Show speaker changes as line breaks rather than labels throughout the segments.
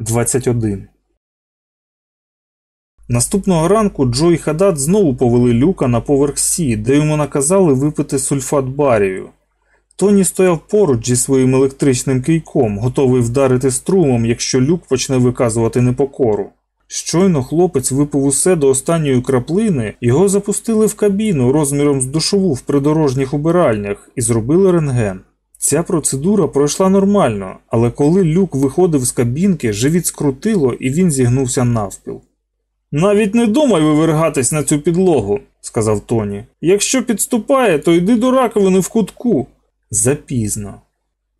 21 Наступного ранку Джо і Хадат знову повели люка на поверх Сі, де йому наказали випити сульфат барію. Тоні стояв поруч зі своїм електричним кийком, готовий вдарити струмом, якщо люк почне виказувати непокору. Щойно хлопець випив усе до останньої краплини, його запустили в кабіну розміром з душову в придорожніх убиральнях і зробили рентген. Ця процедура пройшла нормально, але коли люк виходив з кабінки, живіт скрутило і він зігнувся навпіл. Навіть не думай вивергатись на цю підлогу, сказав Тоні. Якщо підступає, то йди до раковини в кутку. Запізно.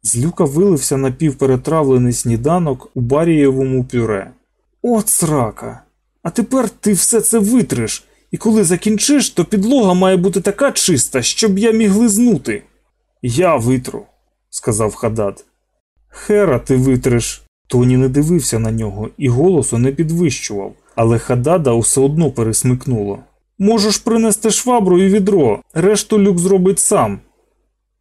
З люка вилився напівперетравлений сніданок у барієвому пюре. От срака! А тепер ти все це витриш, і коли закінчиш, то підлога має бути така чиста, щоб я міг лизнути. Я витру, сказав Хадад. Хера, ти витриш. Тоні не дивився на нього і голосу не підвищував, але Хадада усе одно пересмикнуло. Можеш принести швабру і відро, решту люк зробить сам.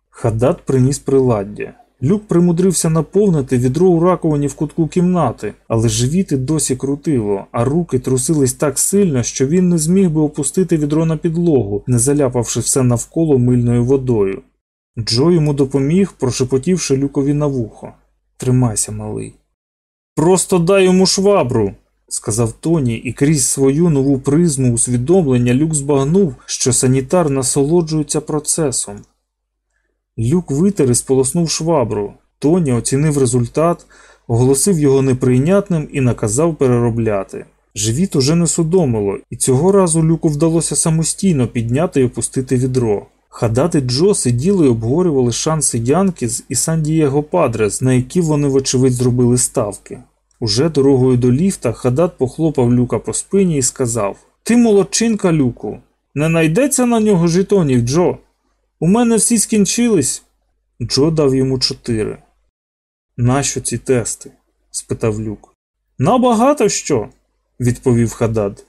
Хадад приніс приладдя. Люк примудрився наповнити відро у раковині в кутку кімнати, але живіти досі крутило, а руки трусились так сильно, що він не зміг би опустити відро на підлогу, не заляпавши все навколо мильною водою. Джо йому допоміг, прошепотівши люкові на вухо. Тримайся, малий. Просто дай йому швабру, сказав Тоні, і крізь свою нову призму усвідомлення люк збагнув, що санітар насолоджується процесом. Люк витер і сполоснув швабру. Тоні оцінив результат, оголосив його неприйнятним і наказав переробляти. Живіт уже не судомило, і цього разу люку вдалося самостійно підняти і опустити відро. Хадати Джо сиділи і обговорювали шанси Янкіз і Сан-Дієго Падрес, на які вони, вочевидь, зробили ставки. Уже дорогою до ліфта Хадат похлопав люка по спині і сказав: Ти молодчинка, люку, не найдеться на нього жетонів, Джо. У мене всі скінчились. Джо дав йому чотири. Нащо ці тести? спитав люк. Набагато що, відповів Хадад.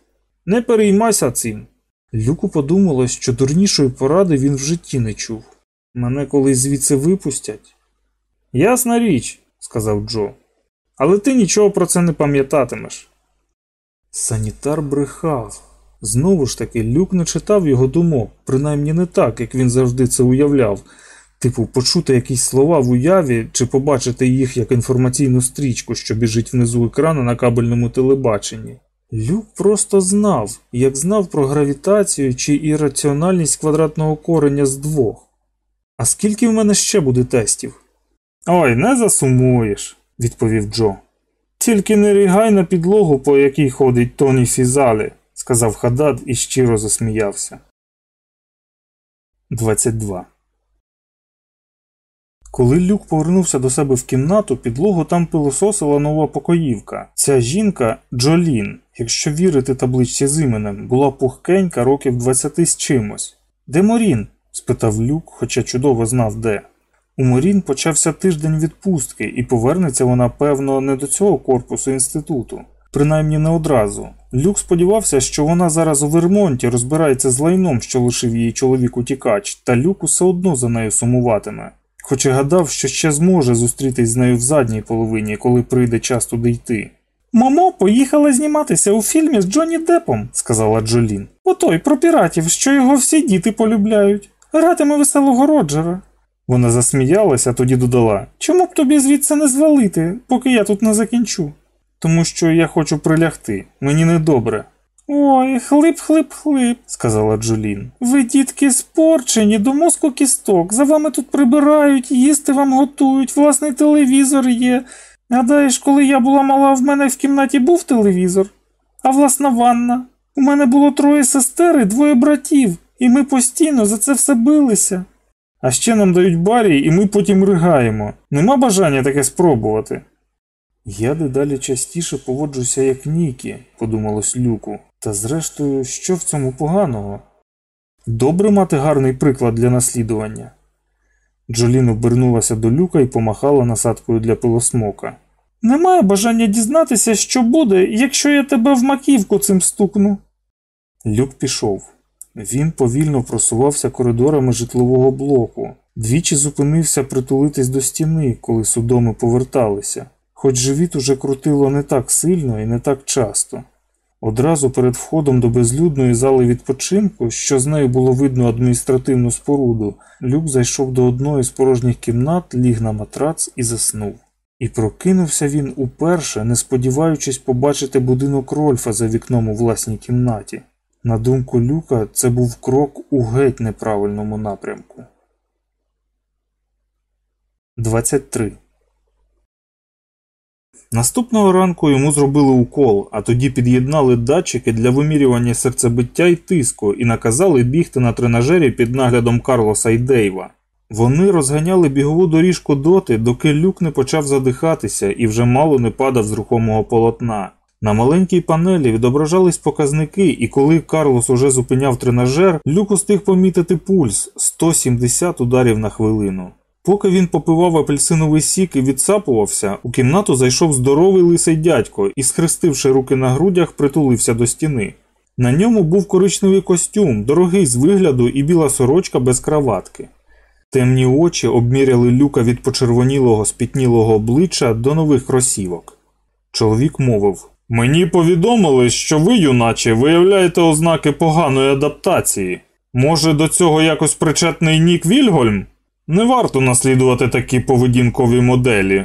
Не переймайся цим. Люку подумалось, що дурнішої поради він в житті не чув. Мене колись звідси випустять. Ясна річ, сказав Джо. Але ти нічого про це не пам'ятатимеш. Санітар брехав. Знову ж таки, люк не читав його думок, принаймні не так, як він завжди це уявляв. Типу, почути якісь слова в уяві чи побачити їх як інформаційну стрічку, що біжить внизу екрану на кабельному телебаченні. Люк просто знав, як знав про гравітацію чи ірраціональність квадратного кореня з двох. А скільки в мене ще буде тестів? Ой, не засумуєш, відповів Джо. Тільки не рігай на підлогу, по якій ходить Тоні Фізалі, сказав Хадад і щиро засміявся. 22 коли Люк повернувся до себе в кімнату, підлогу там пилососила нова покоївка. Ця жінка Джолін, якщо вірити табличці з іменем, була пухкенька років 20 з чимось. Де Морін? спитав Люк, хоча чудово знав де. У Морін почався тиждень відпустки, і повернеться вона, певно, не до цього корпусу інституту. Принаймні не одразу. Люк сподівався, що вона зараз у Вермонті розбирається з лайном, що лишив її чоловік утікач, та Люк усе одно за нею сумуватиме хоч і гадав, що ще зможе зустрітись з нею в задній половині, коли прийде час туди йти. Мамо поїхала зніматися у фільмі з Джонні Депом, сказала Джолін. Отой про піратів, що його всі діти полюбляють. Гратиме веселого Роджера. Вона засміялася, тоді додала Чому б тобі звідси не звалити, поки я тут не закінчу? Тому що я хочу прилягти, мені недобре. Ой, хлип-хлип-хлип, сказала Джулін. Ви, дітки, спорчені, до мозку кісток. За вами тут прибирають, їсти вам готують, власний телевізор є. Гадаєш, коли я була мала, в мене в кімнаті був телевізор, а власна ванна. У мене було троє сестер і двоє братів, і ми постійно за це все билися. А ще нам дають барі, і ми потім ригаємо. Нема бажання таке спробувати. Я дедалі частіше поводжуся як Нікі, подумалось Люку. Та зрештою, що в цьому поганого? Добре мати гарний приклад для наслідування. Джолін обернулася до люка і помахала насадкою для пилосмока. Немає бажання дізнатися, що буде, якщо я тебе в маківку цим стукну. Люк пішов. Він повільно просувався коридорами житлового блоку, двічі зупинився притулитись до стіни, коли судоми поверталися. хоч живіт уже крутило не так сильно і не так часто. Одразу перед входом до безлюдної зали відпочинку, що з нею було видно адміністративну споруду, люк зайшов до одної з порожніх кімнат, ліг на матрац і заснув. І прокинувся він уперше, не сподіваючись побачити будинок Рольфа за вікном у власній кімнаті. На думку Люка, це був крок у геть неправильному напрямку. 23 Наступного ранку йому зробили укол, а тоді під'єднали датчики для вимірювання серцебиття і тиску і наказали бігти на тренажері під наглядом Карлоса і Дейва. Вони розганяли бігову доріжку доти, доки люк не почав задихатися і вже мало не падав з рухомого полотна. На маленькій панелі відображались показники, і коли Карлос уже зупиняв тренажер, люк устиг помітити пульс 170 ударів на хвилину. Поки він попивав апельсиновий сік і відсапувався, у кімнату зайшов здоровий лисий дядько і, схрестивши руки на грудях, притулився до стіни. На ньому був коричневий костюм, дорогий з вигляду і біла сорочка без краватки. Темні очі обміряли люка від почервонілого спітнілого обличчя до нових кросівок. Чоловік мовив Мені повідомили, що ви, юначе, виявляєте ознаки поганої адаптації. Може, до цього якось причетний Нік Вільгольм? Не варто наслідувати такі поведінкові моделі.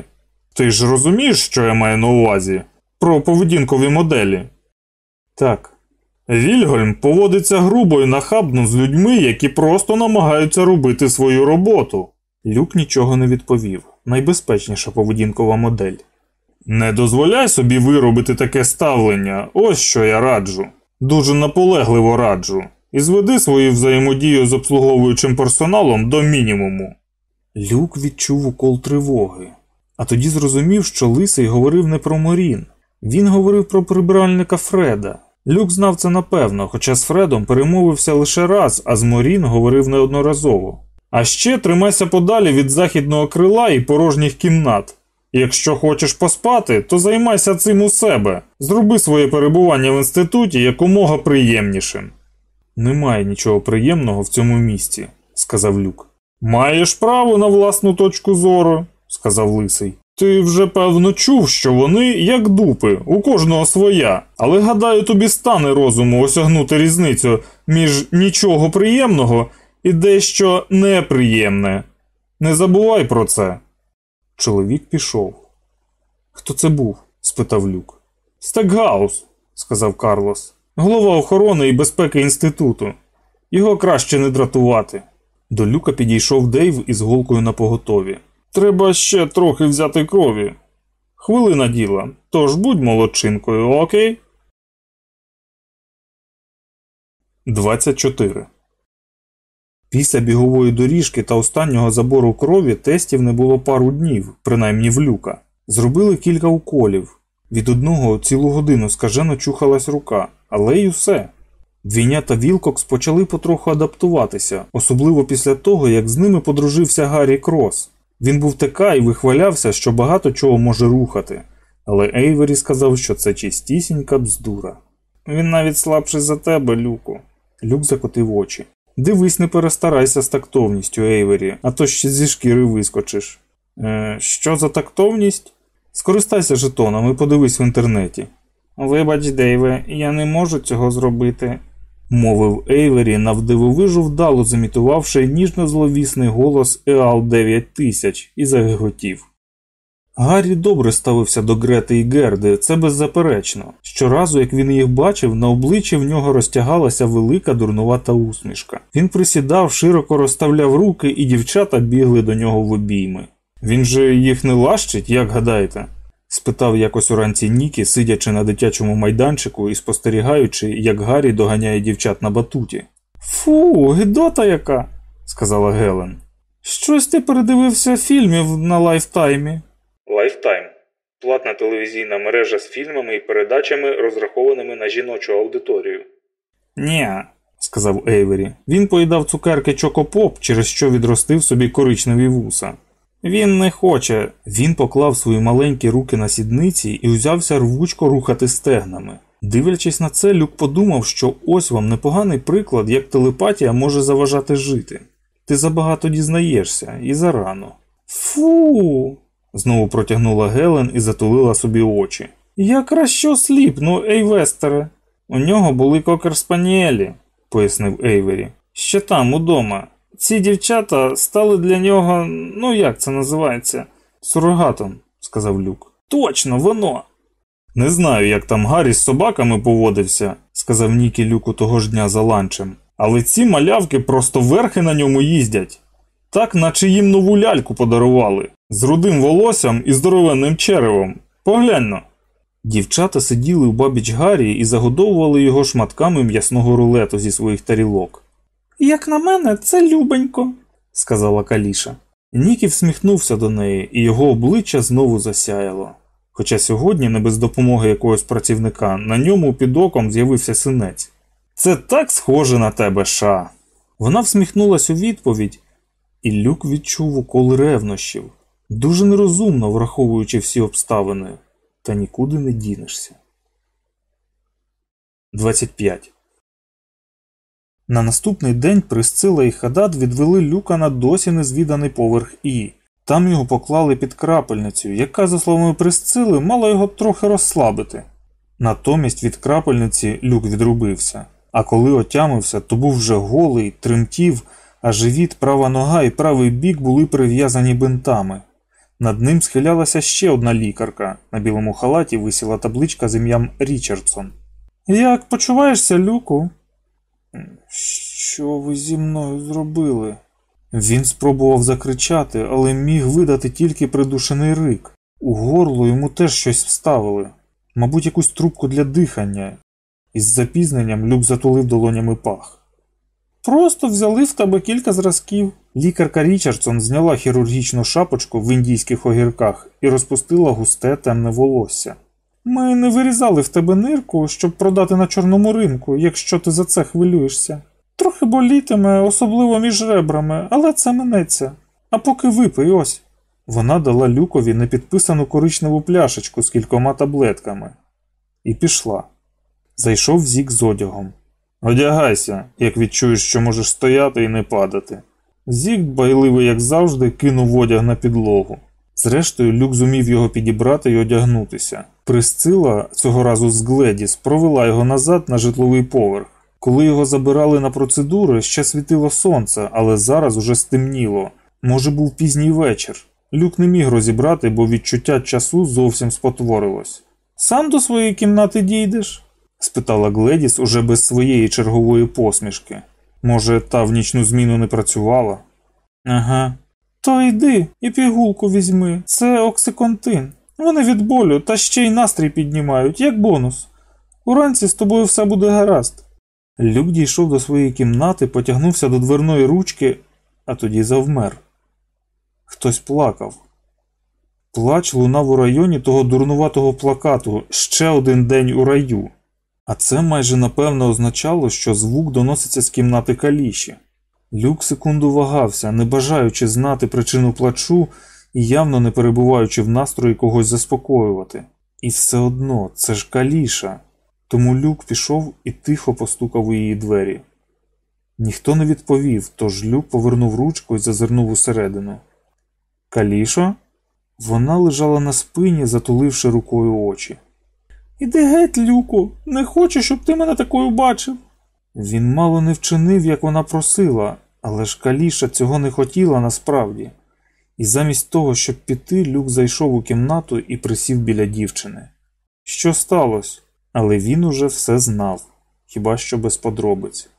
Ти ж розумієш, що я маю на увазі? Про поведінкові моделі? Так. Вільгольм поводиться грубо і нахабно з людьми, які просто намагаються робити свою роботу. Люк нічого не відповів. Найбезпечніша поведінкова модель. Не дозволяй собі виробити таке ставлення, ось що я раджу. Дуже наполегливо раджу. І зведи свою взаємодію з обслуговуючим персоналом до мінімуму. Люк відчув укол тривоги, а тоді зрозумів, що Лисий говорив не про Морін. Він говорив про прибиральника Фреда. Люк знав це напевно, хоча з Фредом перемовився лише раз, а з Морін говорив неодноразово. А ще тримайся подалі від західного крила і порожніх кімнат. Якщо хочеш поспати, то займайся цим у себе. Зроби своє перебування в інституті якомога приємнішим. Немає нічого приємного в цьому місті, сказав Люк. Маєш право на власну точку зору, сказав Лисий. Ти вже певно чув, що вони як дупи, у кожного своя, але гадаю, тобі стане розуму осягнути різницю між нічого приємного і дещо неприємне. Не забувай про це. Чоловік пішов. Хто це був? спитав Люк. Стекгаус, сказав Карлос, голова охорони і безпеки інституту. Його краще не дратувати. До люка підійшов Дейв із голкою на поготові. Треба ще трохи взяти крові. Хвилина діла, тож будь молодчинкою, окей? 24 Після бігової доріжки та останнього забору крові тестів не було пару днів, принаймні в люка. Зробили кілька уколів. Від одного цілу годину скажено чухалась рука, але й усе. Двійнята Вілкокс почали потроху адаптуватися, особливо після того, як з ними подружився Гаррі Крос. Він був така і вихвалявся, що багато чого може рухати, але Ейвері сказав, що це чистісінька бздура. Він навіть слабший за тебе, Люку. Люк закотив очі. Дивись, не перестарайся з тактовністю, Ейвері, а то ще зі шкіри вискочиш. Е, Що за тактовність? Скористайся жетоном і подивись в інтернеті. Вибач, Дейве, я не можу цього зробити, мовив Ейвері, навдивовижу вдало замітувавши ніжно зловісний голос Еал 9000 і загиготів. Гаррі добре ставився до Грети і Герди, це беззаперечно. Щоразу, як він їх бачив, на обличчі в нього розтягалася велика дурнувата усмішка. Він присідав, широко розставляв руки, і дівчата бігли до нього в обійми. Він же їх не лапає, як гадаєте? спитав якось уранці Нікі, сидячи на дитячому майданчику і спостерігаючи, як Гаррі доганяє дівчат на батуті. Фу, гидота яка, сказала Гелен. Щось ти передивився фільмів на лайфтаймі. Лайфтайм платна телевізійна мережа з фільмами і передачами, розрахованими на жіночу аудиторію. Ні, сказав Ейвері. Він поїдав цукерки Чокопоп, через що відростив собі коричневі вуса. Він не хоче. Він поклав свої маленькі руки на сідниці і узявся рвучко рухати стегнами. Дивлячись на це, Люк подумав, що ось вам непоганий приклад, як телепатія може заважати жити. Ти забагато дізнаєшся і зарано. Фу. Знову протягнула Гелен і затулила собі очі. Якраз що сліпну, Ейвестере. У нього були кокер-спаніелі, пояснив Ейвері. Ще там, удома. Ці дівчата стали для нього, ну як це називається? Сурогатом, сказав Люк. Точно, воно. Не знаю, як там Гаррі з собаками поводився, сказав Нікі Люку того ж дня за ланчем. Але ці малявки просто верхи на ньому їздять. Так, наче їм нову ляльку подарували, з рудим волоссям і здоровенним черевом. Погляньно. Дівчата сиділи у бабіч Гаррі і загодовували його шматками м'ясного рулету зі своїх тарілок. Як на мене, це любенько, сказала Каліша. Нікі всміхнувся до неї, і його обличчя знову засяяло. Хоча сьогодні, не без допомоги якогось працівника, на ньому під оком з'явився синець. Це так схоже на тебе, ша. Вона всміхнулась у відповідь, і люк відчув укол ревнощів, дуже нерозумно враховуючи всі обставини, та нікуди не дінешся. 25. На наступний день Присцила і Хадад відвели люка на досі незвіданий поверх І. Там його поклали під крапельницю, яка, за словами Присцили, мала його трохи розслабити. Натомість від крапельниці люк відрубився, а коли отямився, то був вже голий, тремтів, а живіт, права нога і правий бік були прив'язані бинтами. Над ним схилялася ще одна лікарка. На білому халаті висіла табличка з ім'ям Річардсон. Як почуваєшся, Люку? Що ви зі мною зробили? Він спробував закричати, але міг видати тільки придушений рик. У горло йому теж щось вставили, мабуть, якусь трубку для дихання. Із запізненням люк затулив долонями пах. Просто взяли в тебе кілька зразків. Лікарка Річардсон зняла хірургічну шапочку в індійських огірках і розпустила густе темне волосся. Ми не вирізали в тебе нирку, щоб продати на чорному ринку, якщо ти за це хвилюєшся. Трохи болітиме, особливо між ребрами, але це минеться. А поки випий ось. Вона дала люкові непідписану коричневу пляшечку з кількома таблетками і пішла. Зайшов зік з одягом. Одягайся, як відчуєш, що можеш стояти і не падати. Зік, байливий, як завжди, кинув одяг на підлогу. Зрештою, люк зумів його підібрати і одягнутися. Присцила цього разу з Гледіс провела його назад на житловий поверх. Коли його забирали на процедури, ще світило сонце, але зараз уже стемніло. Може, був пізній вечір. Люк не міг розібрати, бо відчуття часу зовсім спотворилось. Сам до своєї кімнати дійдеш? спитала Гледіс уже без своєї чергової посмішки. Може, та в нічну зміну не працювала? Ага. То йди і пігулку візьми, це оксиконтин. Вони від болю та ще й настрій піднімають, як бонус. Уранці з тобою все буде гаразд. Люк дійшов до своєї кімнати, потягнувся до дверної ручки, а тоді завмер. Хтось плакав. Плач лунав у районі того дурнуватого плакату ще один день у раю. А це майже напевно означало, що звук доноситься з кімнати каліші. Люк секунду вагався, не бажаючи знати причину плачу явно не перебуваючи в настрої когось заспокоювати. І все одно це ж каліша. Тому люк пішов і тихо постукав у її двері. Ніхто не відповів, тож люк повернув ручку і зазирнув усередину. Калішо? Вона лежала на спині, затуливши рукою очі. Іди геть, Люку, не хочу, щоб ти мене такою бачив. Він мало не вчинив, як вона просила, але ж Каліша цього не хотіла насправді. І замість того, щоб піти, люк зайшов у кімнату і присів біля дівчини. Що сталося? Але він уже все знав, хіба що без подробиць.